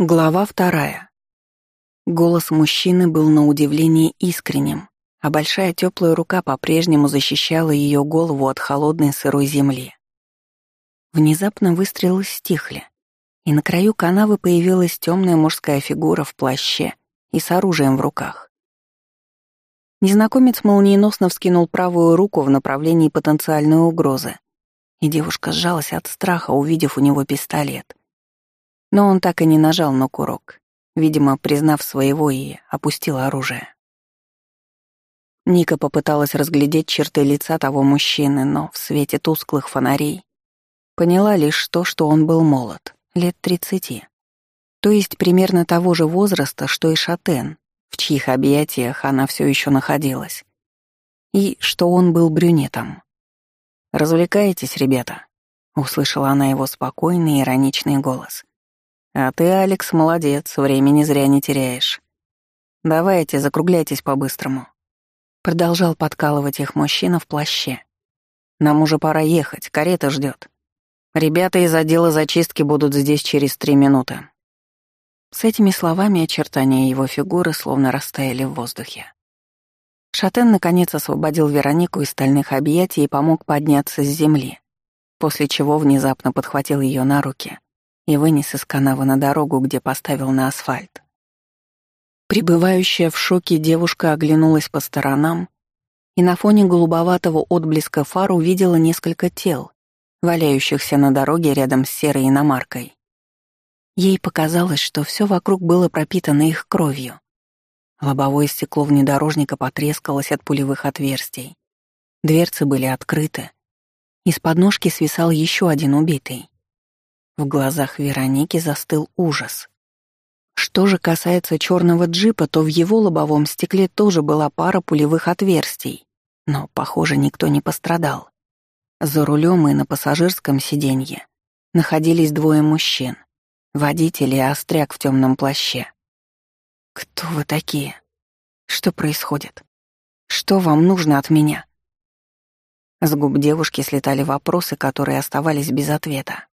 Глава вторая. Голос мужчины был на удивление искренним, а большая теплая рука по-прежнему защищала ее голову от холодной сырой земли. Внезапно выстрелы стихли, и на краю канавы появилась темная мужская фигура в плаще и с оружием в руках. Незнакомец молниеносно вскинул правую руку в направлении потенциальной угрозы, и девушка сжалась от страха, увидев у него пистолет. Но он так и не нажал на курок, видимо, признав своего и опустил оружие. Ника попыталась разглядеть черты лица того мужчины, но в свете тусклых фонарей поняла лишь то, что он был молод, лет тридцати. То есть примерно того же возраста, что и Шатен, в чьих объятиях она все еще находилась. И что он был брюнетом. «Развлекаетесь, ребята?» — услышала она его спокойный ироничный голос. А ты, Алекс, молодец, времени зря не теряешь. Давайте, закругляйтесь по-быстрому. Продолжал подкалывать их мужчина в плаще. Нам уже пора ехать, карета ждет. Ребята из отдела зачистки будут здесь через три минуты. С этими словами очертания его фигуры словно растаяли в воздухе. Шатен наконец освободил Веронику из стальных объятий и помог подняться с земли, после чего внезапно подхватил ее на руки и вынес из канавы на дорогу, где поставил на асфальт. Прибывающая в шоке девушка оглянулась по сторонам и на фоне голубоватого отблеска фар увидела несколько тел, валяющихся на дороге рядом с серой иномаркой. Ей показалось, что все вокруг было пропитано их кровью. Лобовое стекло внедорожника потрескалось от пулевых отверстий. Дверцы были открыты. Из подножки свисал еще один убитый. В глазах Вероники застыл ужас. Что же касается черного джипа, то в его лобовом стекле тоже была пара пулевых отверстий, но, похоже, никто не пострадал. За рулем и на пассажирском сиденье находились двое мужчин, водитель и остряк в темном плаще. «Кто вы такие? Что происходит? Что вам нужно от меня?» С губ девушки слетали вопросы, которые оставались без ответа.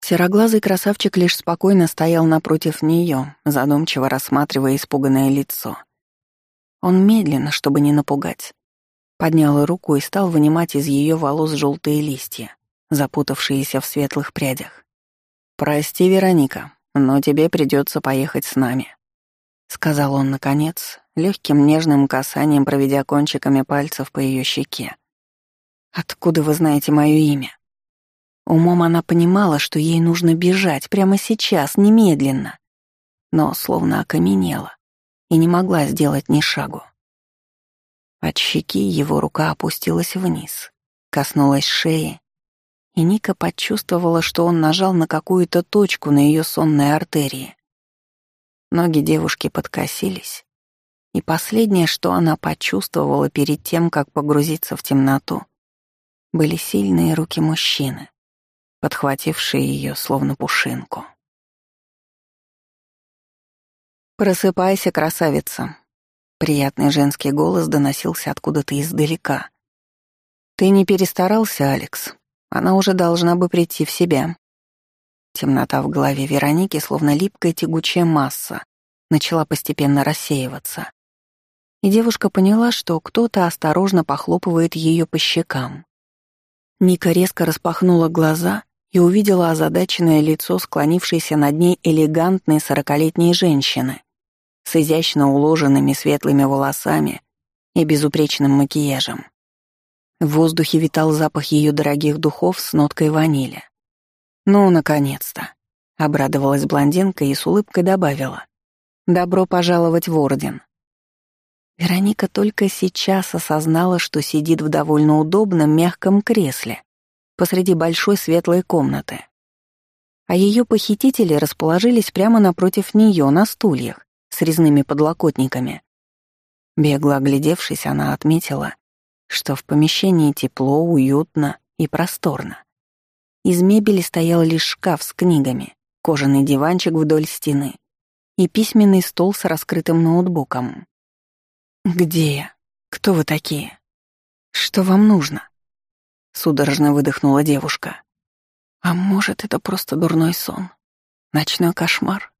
Сероглазый красавчик лишь спокойно стоял напротив нее, задумчиво рассматривая испуганное лицо. Он медленно, чтобы не напугать, поднял руку и стал вынимать из ее волос желтые листья, запутавшиеся в светлых прядях. «Прости, Вероника, но тебе придется поехать с нами», — сказал он наконец, легким нежным касанием проведя кончиками пальцев по ее щеке. «Откуда вы знаете мое имя?» Умом она понимала, что ей нужно бежать прямо сейчас, немедленно. Но словно окаменела и не могла сделать ни шагу. От щеки его рука опустилась вниз, коснулась шеи, и Ника почувствовала, что он нажал на какую-то точку на ее сонной артерии. Ноги девушки подкосились, и последнее, что она почувствовала перед тем, как погрузиться в темноту, были сильные руки мужчины подхватившие ее словно пушинку. «Просыпайся, красавица!» Приятный женский голос доносился откуда-то издалека. «Ты не перестарался, Алекс? Она уже должна бы прийти в себя». Темнота в голове Вероники, словно липкая тягучая масса, начала постепенно рассеиваться. И девушка поняла, что кто-то осторожно похлопывает ее по щекам. Ника резко распахнула глаза и увидела озадаченное лицо склонившейся над ней элегантной сорокалетней женщины с изящно уложенными светлыми волосами и безупречным макияжем. В воздухе витал запах ее дорогих духов с ноткой ванили. «Ну, наконец-то!» — обрадовалась блондинка и с улыбкой добавила. «Добро пожаловать в Орден!» Вероника только сейчас осознала, что сидит в довольно удобном мягком кресле, посреди большой светлой комнаты. А ее похитители расположились прямо напротив нее на стульях с резными подлокотниками. Бегло оглядевшись, она отметила, что в помещении тепло, уютно и просторно. Из мебели стоял лишь шкаф с книгами, кожаный диванчик вдоль стены и письменный стол с раскрытым ноутбуком. «Где я? Кто вы такие? Что вам нужно?» Судорожно выдохнула девушка. А может, это просто дурной сон? Ночной кошмар?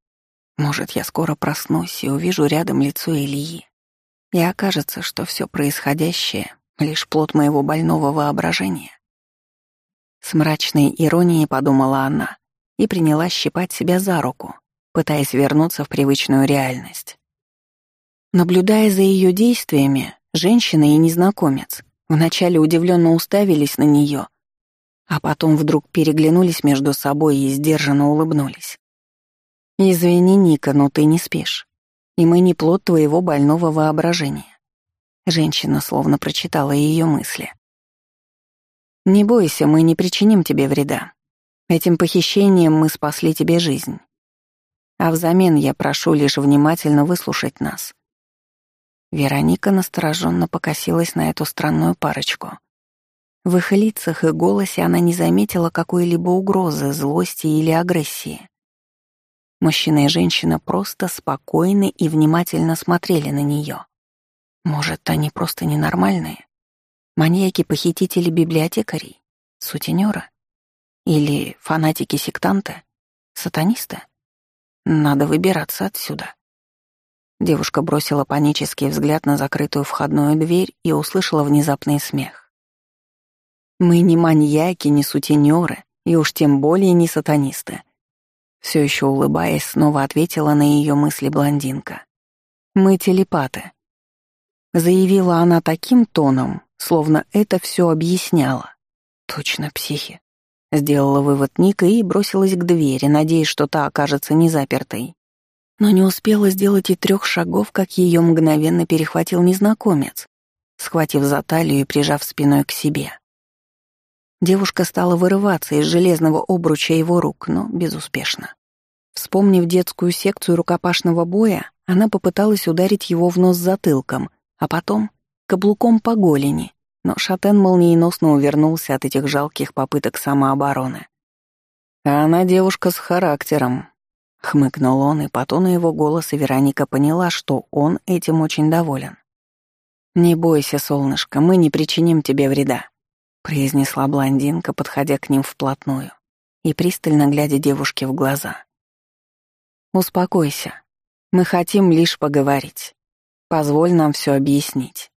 Может, я скоро проснусь и увижу рядом лицо Ильи. И окажется, что все происходящее — лишь плод моего больного воображения. С мрачной иронией подумала она и принялась щипать себя за руку, пытаясь вернуться в привычную реальность. Наблюдая за ее действиями, женщина и незнакомец вначале удивленно уставились на нее, а потом вдруг переглянулись между собой и сдержанно улыбнулись. «Извини, Ника, но ты не спишь, и мы не плод твоего больного воображения». Женщина словно прочитала ее мысли. «Не бойся, мы не причиним тебе вреда. Этим похищением мы спасли тебе жизнь. А взамен я прошу лишь внимательно выслушать нас. Вероника настороженно покосилась на эту странную парочку. В их лицах и голосе она не заметила какой-либо угрозы, злости или агрессии. Мужчина и женщина просто спокойно и внимательно смотрели на нее. Может, они просто ненормальные? Маньяки-похитители библиотекарей? Сутенеры? Или фанатики-сектанты? Сатанисты? Надо выбираться отсюда. Девушка бросила панический взгляд на закрытую входную дверь и услышала внезапный смех. «Мы не маньяки, не сутенеры, и уж тем более не сатанисты», все еще улыбаясь, снова ответила на ее мысли блондинка. «Мы телепаты», — заявила она таким тоном, словно это все объясняло. «Точно психи», — сделала вывод Ника и бросилась к двери, надеясь, что та окажется не запертой но не успела сделать и трех шагов, как ее мгновенно перехватил незнакомец, схватив за талию и прижав спиной к себе. Девушка стала вырываться из железного обруча его рук, но безуспешно. Вспомнив детскую секцию рукопашного боя, она попыталась ударить его в нос затылком, а потом — каблуком по голени, но Шатен молниеносно увернулся от этих жалких попыток самообороны. А она девушка с характером, Хмыкнул он, и по тону его голоса Вероника поняла, что он этим очень доволен. «Не бойся, солнышко, мы не причиним тебе вреда», — произнесла блондинка, подходя к ним вплотную и пристально глядя девушке в глаза. «Успокойся. Мы хотим лишь поговорить. Позволь нам все объяснить».